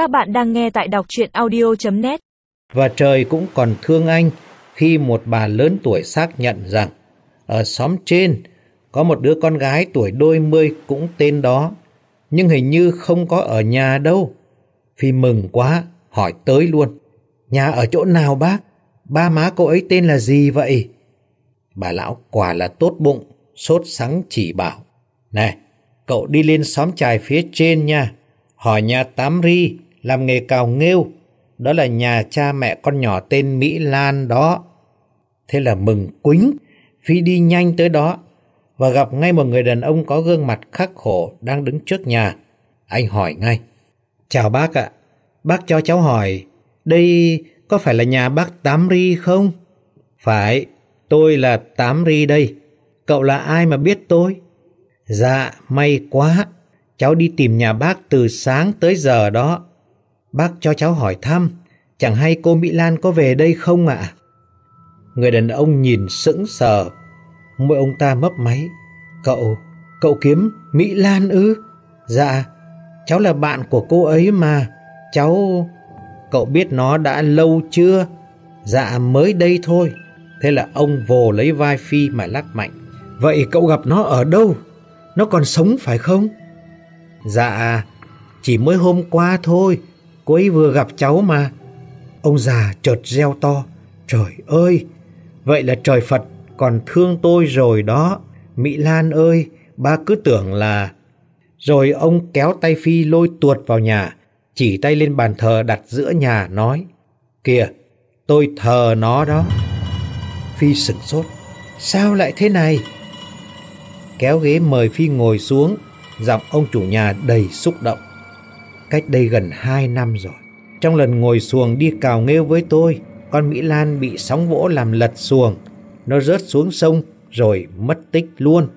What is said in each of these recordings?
Các bạn đang nghe tại đọc truyện audio.net Và trời cũng còn thương anh khi một bà lớn tuổi xác nhận rằng ở xóm trên có một đứa con gái tuổi đôi mươi cũng tên đó, nhưng hình như không có ở nhà đâu. Phi mừng quá, hỏi tới luôn. Nhà ở chỗ nào bác? Ba má cô ấy tên là gì vậy? Bà lão quả là tốt bụng, sốt sắng chỉ bảo. Này, cậu đi lên xóm trài phía trên nha. Hỏi nhà Tám Ri, làm nghề cào nghêu. Đó là nhà cha mẹ con nhỏ tên Mỹ Lan đó. Thế là mừng quính, Phi đi nhanh tới đó và gặp ngay một người đàn ông có gương mặt khắc khổ đang đứng trước nhà. Anh hỏi ngay. Chào bác ạ, bác cho cháu hỏi, đây có phải là nhà bác Tám Ri không? Phải, tôi là Tám Ri đây. Cậu là ai mà biết tôi? Dạ, may quá. Cháu đi tìm nhà bác từ sáng tới giờ đó. Bác cho cháu hỏi thăm, chẳng hay cô Mỹ Lan có về đây không ạ? Người đàn ông nhìn sững sờ, môi ông ta mấp máy. Cậu, cậu kiếm Mỹ Lan ư? Dạ, cháu là bạn của cô ấy mà. Cháu... Cậu biết nó đã lâu chưa? Dạ mới đây thôi. Thế là ông vồ lấy vai Phi mà lắc mạnh. Vậy cậu gặp nó ở đâu? Nó còn sống phải không? Dạ, chỉ mới hôm qua thôi. Cô ấy vừa gặp cháu mà. Ông già chợt reo to. Trời ơi, vậy là trời Phật còn thương tôi rồi đó. Mỹ Lan ơi, ba cứ tưởng là... Rồi ông kéo tay Phi lôi tuột vào nhà, chỉ tay lên bàn thờ đặt giữa nhà nói Kìa, tôi thờ nó đó. Phi sửng sốt. Sao lại thế này? Kéo ghế mời Phi ngồi xuống, giọng ông chủ nhà đầy xúc động. Cách đây gần hai năm rồi, trong lần ngồi xuồng đi cào nghêu với tôi, con Mỹ Lan bị sóng vỗ làm lật xuồng. Nó rớt xuống sông rồi mất tích luôn.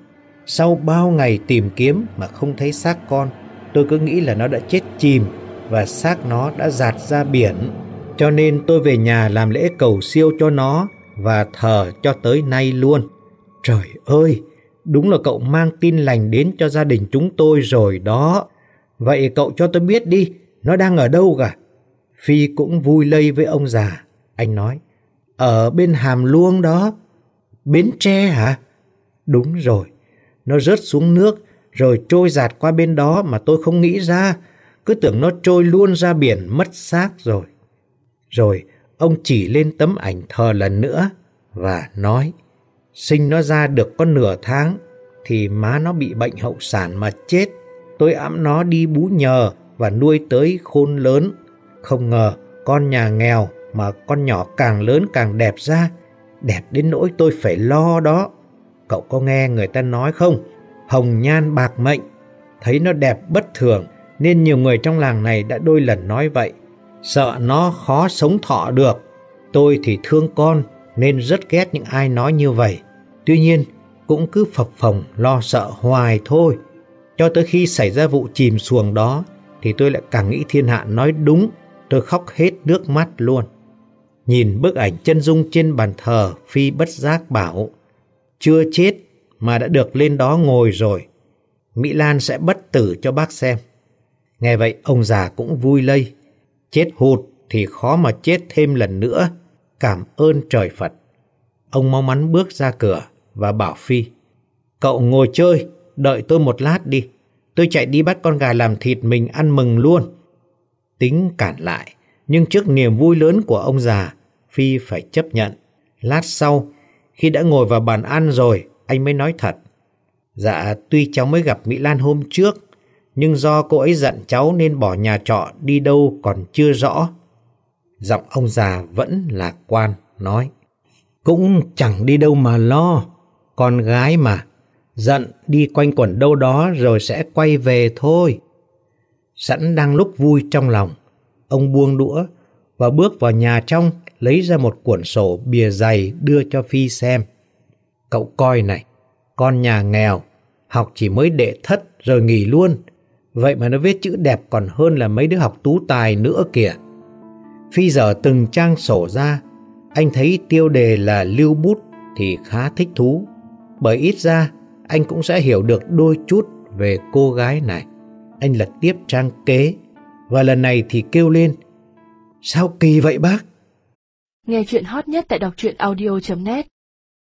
Sau bao ngày tìm kiếm mà không thấy xác con, tôi cứ nghĩ là nó đã chết chìm và xác nó đã giạt ra biển. Cho nên tôi về nhà làm lễ cầu siêu cho nó và thờ cho tới nay luôn. Trời ơi, đúng là cậu mang tin lành đến cho gia đình chúng tôi rồi đó. Vậy cậu cho tôi biết đi, nó đang ở đâu cả? Phi cũng vui lây với ông già. Anh nói, ở bên hàm luông đó. Bến tre hả? Đúng rồi, nó rớt xuống nước rồi trôi giạt qua bên đó mà tôi không nghĩ ra. Cứ tưởng nó trôi luôn ra biển mất xác rồi. Rồi ông chỉ lên tấm ảnh thờ lần nữa và nói sinh nó ra được có nửa tháng thì má nó bị bệnh hậu sản mà chết. Tôi ẵm nó đi bú nhờ và nuôi tới khôn lớn. Không ngờ con nhà nghèo mà con nhỏ càng lớn càng đẹp ra. Đẹp đến nỗi tôi phải lo đó. Cậu có nghe người ta nói không? Hồng nhan bạc mệnh. Thấy nó đẹp bất thường nên nhiều người trong làng này đã đôi lần nói vậy. Sợ nó khó sống thọ được. Tôi thì thương con nên rất ghét những ai nói như vậy. Tuy nhiên, cũng cứ phập phồng lo sợ hoài thôi. Cho tới khi xảy ra vụ chìm xuồng đó, thì tôi lại càng nghĩ thiên hạ nói đúng, tôi khóc hết nước mắt luôn. Nhìn bức ảnh chân dung trên bàn thờ, Phi bất giác bảo, chưa chết mà đã được lên đó ngồi rồi. Mỹ Lan sẽ bất tử cho bác xem. Nghe vậy ông già cũng vui lây. Chết hụt thì khó mà chết thêm lần nữa. Cảm ơn trời Phật. Ông mau mắn bước ra cửa và bảo Phi. Cậu ngồi chơi, đợi tôi một lát đi. Tôi chạy đi bắt con gà làm thịt mình ăn mừng luôn. Tính cản lại, nhưng trước niềm vui lớn của ông già, Phi phải chấp nhận. Lát sau, khi đã ngồi vào bàn ăn rồi, anh mới nói thật. Dạ, tuy cháu mới gặp Mỹ Lan hôm trước, nhưng do cô ấy giận cháu nên bỏ nhà trọ đi đâu còn chưa rõ. Giọng ông già vẫn lạc quan, nói. Cũng chẳng đi đâu mà lo, con gái mà, giận đi quanh quẩn đâu đó rồi sẽ quay về thôi. Sẵn đang lúc vui trong lòng, ông buông đũa và bước vào nhà trong lấy ra một cuộn sổ bìa dày đưa cho Phi xem. Cậu coi này, con nhà nghèo, học chỉ mới đệ thất rồi nghỉ luôn. Vậy mà nó viết chữ đẹp còn hơn là mấy đứa học tú tài nữa kìa. Phi giờ từng trang sổ ra, anh thấy tiêu đề là lưu bút thì khá thích thú. Bởi ít ra, anh cũng sẽ hiểu được đôi chút về cô gái này. Anh lật tiếp trang kế và lần này thì kêu lên. Sao kỳ vậy bác? Nghe chuyện hot nhất tại đọc truyện audio.net